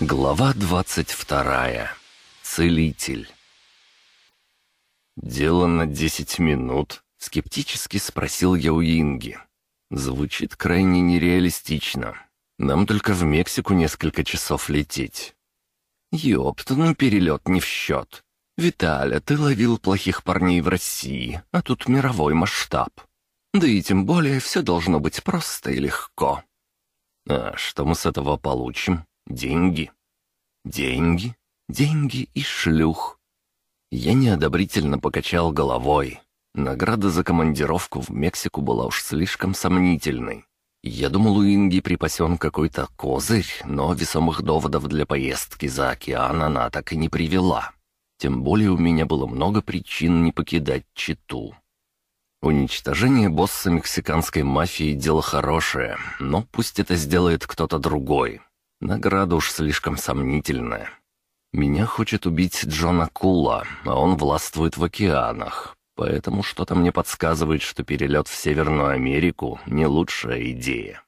Глава двадцать вторая. Целитель. «Дело на десять минут?» — скептически спросил я у Инги. Звучит крайне нереалистично. Нам только в Мексику несколько часов лететь. Ёпт, ну перелет не в счет. Виталя, ты ловил плохих парней в России, а тут мировой масштаб. Да и тем более все должно быть просто и легко. А что мы с этого получим? Деньги. Деньги, деньги и шлюх. Я неодобрительно покачал головой. Награда за командировку в Мексику была уж слишком сомнительной. Я думал, у Инги припасен какой-то козырь, но весомых доводов для поездки за океан она так и не привела. Тем более у меня было много причин не покидать Читу. Уничтожение босса мексиканской мафии – дело хорошее, но пусть это сделает кто-то другой. Награда уж слишком сомнительная. Меня хочет убить Джона Кула, а он властвует в океанах. Поэтому что-то мне подсказывает, что перелет в Северную Америку — не лучшая идея.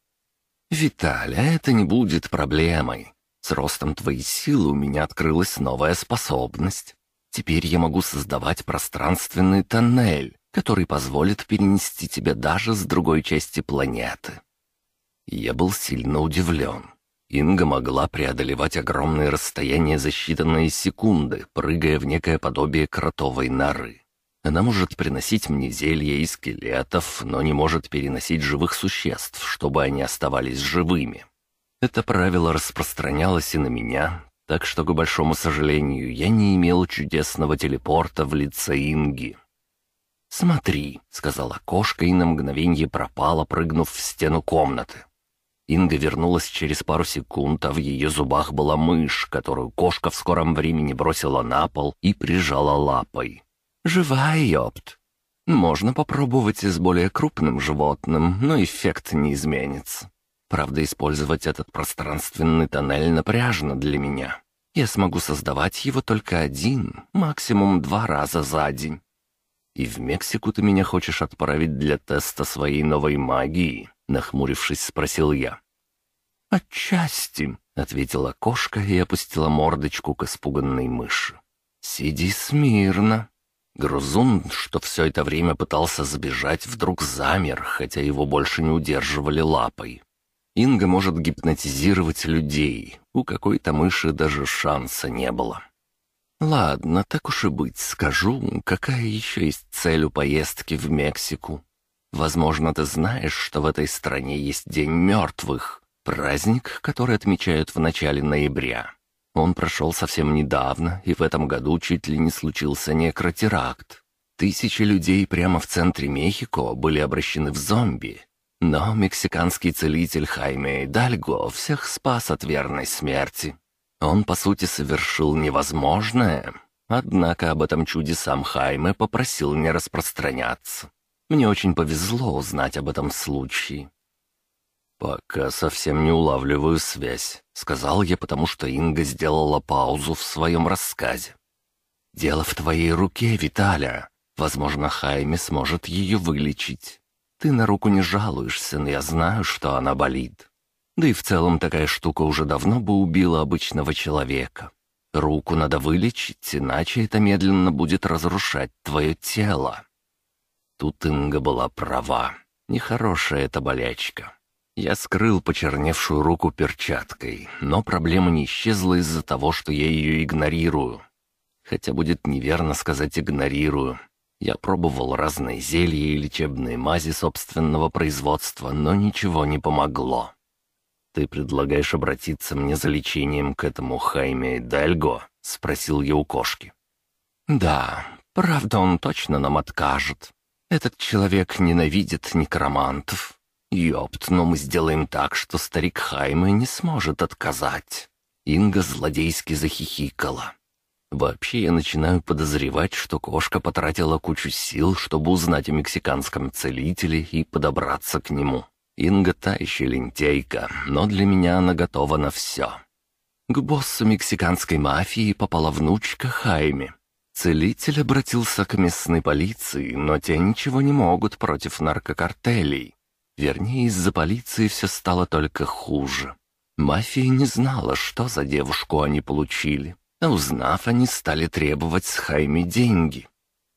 «Виталий, а это не будет проблемой. С ростом твоей силы у меня открылась новая способность. Теперь я могу создавать пространственный тоннель, который позволит перенести тебя даже с другой части планеты». Я был сильно удивлен. Инга могла преодолевать огромные расстояния за считанные секунды, прыгая в некое подобие кротовой норы. Она может приносить мне зелья и скелетов, но не может переносить живых существ, чтобы они оставались живыми. Это правило распространялось и на меня, так что, к большому сожалению, я не имел чудесного телепорта в лице Инги. «Смотри», — сказала кошка и на мгновенье пропала, прыгнув в стену комнаты. Инга вернулась через пару секунд, а в ее зубах была мышь, которую кошка в скором времени бросила на пол и прижала лапой. «Живая, ёпт!» Можно попробовать и с более крупным животным, но эффект не изменится. Правда, использовать этот пространственный тоннель напряжно для меня. Я смогу создавать его только один, максимум два раза за день. И в Мексику ты меня хочешь отправить для теста своей новой магии?» Нахмурившись, спросил я. «Отчасти», — ответила кошка и опустила мордочку к испуганной мыши. «Сиди смирно». Грузун, что все это время пытался сбежать, вдруг замер, хотя его больше не удерживали лапой. Инга может гипнотизировать людей. У какой-то мыши даже шанса не было. «Ладно, так уж и быть, скажу, какая еще есть цель у поездки в Мексику. Возможно, ты знаешь, что в этой стране есть День мертвых, праздник, который отмечают в начале ноября. Он прошел совсем недавно, и в этом году чуть ли не случился некротеракт. Тысячи людей прямо в центре Мехико были обращены в зомби. Но мексиканский целитель Хайме Дальго всех спас от верной смерти. Он, по сути, совершил невозможное. Однако об этом чуде сам Хайме попросил не распространяться. Мне очень повезло узнать об этом случае. «Пока совсем не улавливаю связь», — сказал я, потому что Инга сделала паузу в своем рассказе. «Дело в твоей руке, Виталя. Возможно, Хайме сможет ее вылечить. Ты на руку не жалуешься, но я знаю, что она болит. Да и в целом такая штука уже давно бы убила обычного человека. Руку надо вылечить, иначе это медленно будет разрушать твое тело. Тут Инга была права. Нехорошая эта болячка. Я скрыл почерневшую руку перчаткой, но проблема не исчезла из-за того, что я ее игнорирую. Хотя будет неверно сказать «игнорирую». Я пробовал разные зелья и лечебные мази собственного производства, но ничего не помогло. «Ты предлагаешь обратиться мне за лечением к этому Хайме Дальго?» — спросил я у кошки. «Да, правда, он точно нам откажет. Этот человек ненавидит некромантов. Ёпт, но мы сделаем так, что старик Хайме не сможет отказать». Инга злодейски захихикала. Вообще я начинаю подозревать, что кошка потратила кучу сил, чтобы узнать о мексиканском целителе и подобраться к нему. Инга та еще лентяйка, но для меня она готова на все. К боссу мексиканской мафии попала внучка Хайме. Целитель обратился к местной полиции, но те ничего не могут против наркокартелей. Вернее, из-за полиции все стало только хуже. Мафия не знала, что за девушку они получили, а узнав, они стали требовать с Хайми деньги.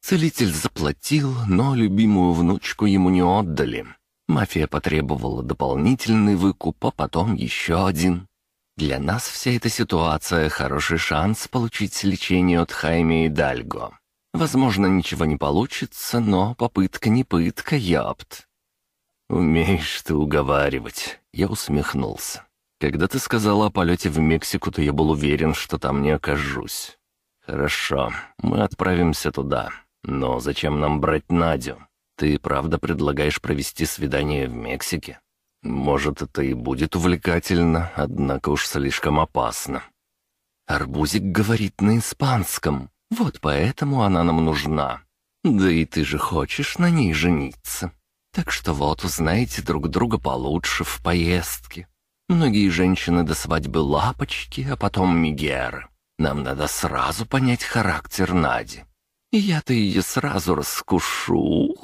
Целитель заплатил, но любимую внучку ему не отдали. Мафия потребовала дополнительный выкуп, а потом еще один. Для нас вся эта ситуация — хороший шанс получить лечение от Хайми и Дальго. Возможно, ничего не получится, но попытка не пытка, япт. «Умеешь ты уговаривать», — я усмехнулся. «Когда ты сказала о полете в Мексику, то я был уверен, что там не окажусь. Хорошо, мы отправимся туда. Но зачем нам брать Надю? Ты правда предлагаешь провести свидание в Мексике? Может, это и будет увлекательно, однако уж слишком опасно». «Арбузик говорит на испанском», вот поэтому она нам нужна. Да и ты же хочешь на ней жениться. Так что вот, узнаете друг друга получше в поездке. Многие женщины до свадьбы лапочки, а потом мигеры. Нам надо сразу понять характер Нади. Я-то ее сразу раскушу.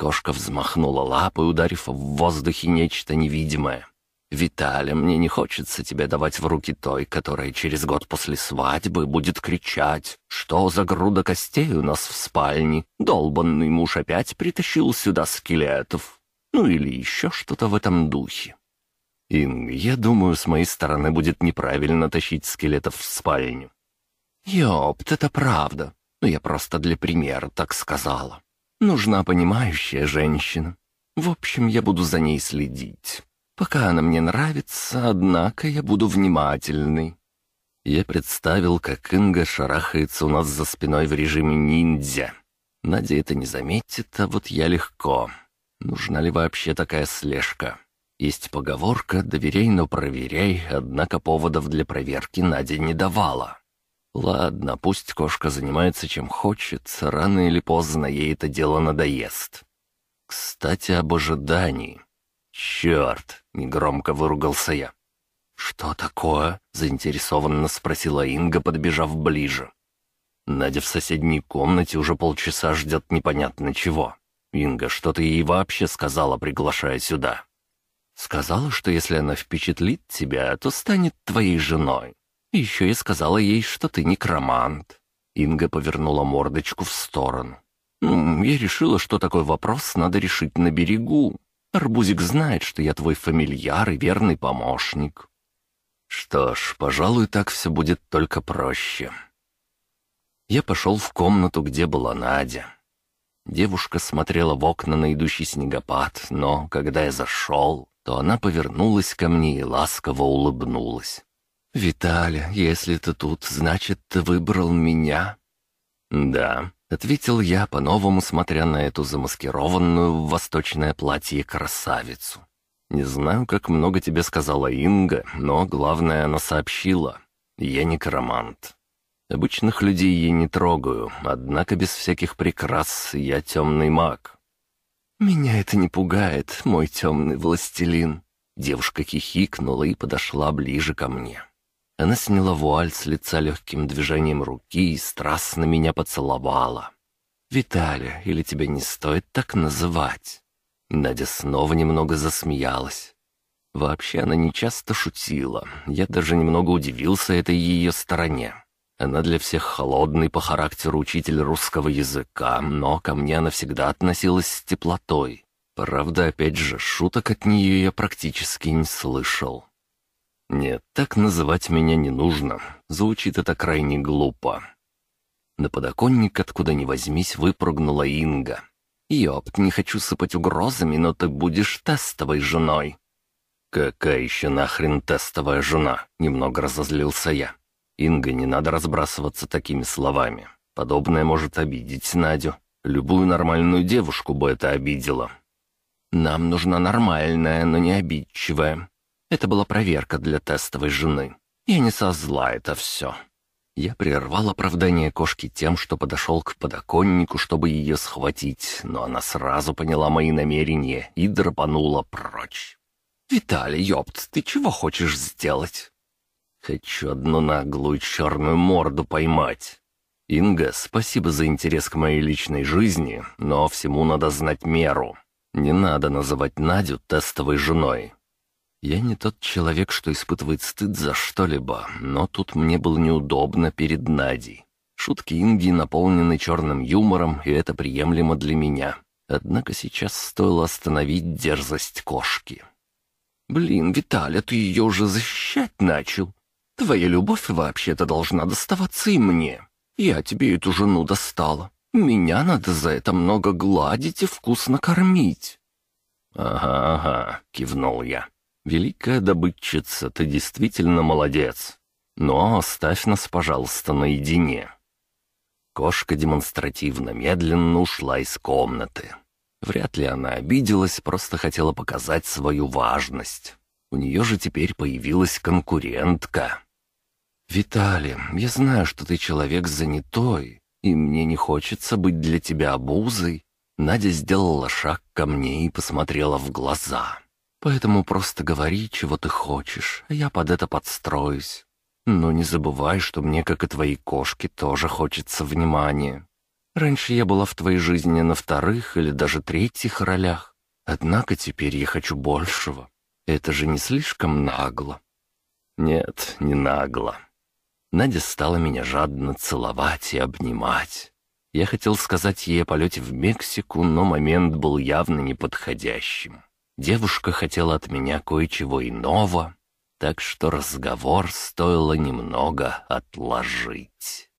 Ух!» Кошка взмахнула лапой, ударив в воздухе нечто невидимое. «Виталя, мне не хочется тебя давать в руки той, которая через год после свадьбы будет кричать, что за груда костей у нас в спальне, долбанный муж опять притащил сюда скелетов, ну или еще что-то в этом духе». «Инг, я думаю, с моей стороны будет неправильно тащить скелетов в спальню». «Ёпт, это правда, но я просто для примера так сказала. Нужна понимающая женщина. В общем, я буду за ней следить». Пока она мне нравится, однако я буду внимательный». Я представил, как Инга шарахается у нас за спиной в режиме ниндзя. Надя это не заметит, а вот я легко. Нужна ли вообще такая слежка? Есть поговорка «доверяй, но проверяй», однако поводов для проверки Надя не давала. Ладно, пусть кошка занимается чем хочет, рано или поздно ей это дело надоест. Кстати, об ожидании. «Черт!» — негромко выругался я. «Что такое?» — заинтересованно спросила Инга, подбежав ближе. Надя в соседней комнате уже полчаса ждет непонятно чего. «Инга, что ты ей вообще сказала, приглашая сюда?» «Сказала, что если она впечатлит тебя, то станет твоей женой. Еще я сказала ей, что ты некромант». Инга повернула мордочку в сторону. «Ну, я решила, что такой вопрос надо решить на берегу. Арбузик знает, что я твой фамильяр и верный помощник». «Что ж, пожалуй, так все будет только проще». Я пошел в комнату, где была Надя. Девушка смотрела в окна на идущий снегопад, но когда я зашел, то она повернулась ко мне и ласково улыбнулась. «Виталя, если ты тут, значит, ты выбрал меня?» «Да», — ответил я, по-новому смотря на эту замаскированную в восточное платье красавицу. «Не знаю, как много тебе сказала Инга, но главное она сообщила. Я некромант. Обычных людей я не трогаю, однако без всяких прикрас я темный маг». «Меня это не пугает, мой темный властелин». Девушка хихикнула и подошла ближе ко мне. Она сняла вуаль с лица легким движением руки и страстно меня поцеловала. «Виталя, или тебя не стоит так называть?» Надя снова немного засмеялась. Вообще она не часто шутила. Я даже немного удивился этой ее стороне. Она для всех холодный по характеру учитель русского языка, но ко мне она всегда относилась с теплотой. Правда, опять же, шуток от нее я практически не слышал. Нет, так называть меня не нужно. Звучит это крайне глупо. На подоконник, откуда ни возьмись, выпрыгнула Инга. «Ёпт, не хочу сыпать угрозами, но ты будешь тестовой женой». «Какая еще нахрен тестовая жена?» — немного разозлился я. «Инга, не надо разбрасываться такими словами. Подобное может обидеть Надю. Любую нормальную девушку бы это обидело». «Нам нужна нормальная, но не обидчивая. Это была проверка для тестовой жены. Я не со зла это все. Я прервал оправдание кошки тем, что подошел к подоконнику, чтобы ее схватить, но она сразу поняла мои намерения и драпанула прочь. «Виталий, ёпт, ты чего хочешь сделать?» «Хочу одну наглую черную морду поймать. Инга, спасибо за интерес к моей личной жизни, но всему надо знать меру. Не надо называть Надю тестовой женой. Я не тот человек, что испытывает стыд за что-либо, но тут мне было неудобно перед Надей. Шутки Инги наполнены черным юмором, и это приемлемо для меня. Однако сейчас стоило остановить дерзость кошки. «Блин, Виталя, ты ее уже защищать начал. Твоя любовь вообще-то должна доставаться и мне. Я тебе эту жену достала. Меня надо за это много гладить и вкусно кормить». «Ага, ага», — кивнул я. «Великая добытчица, ты действительно молодец. Но оставь нас, пожалуйста, наедине». Кошка демонстративно медленно ушла из комнаты. Вряд ли она обиделась, просто хотела показать свою важность. У нее же теперь появилась конкурентка. «Виталий, я знаю, что ты человек занятой, и мне не хочется быть для тебя обузой». Надя сделала шаг ко мне и посмотрела в глаза. «Поэтому просто говори, чего ты хочешь, а я под это подстроюсь. Но не забывай, что мне, как и твоей кошке, тоже хочется внимания. Раньше я была в твоей жизни на вторых или даже третьих ролях. Однако теперь я хочу большего. Это же не слишком нагло?» «Нет, не нагло», Надя стала меня жадно целовать и обнимать. Я хотел сказать ей о полете в Мексику, но момент был явно неподходящим. Девушка хотела от меня кое-чего иного, так что разговор стоило немного отложить.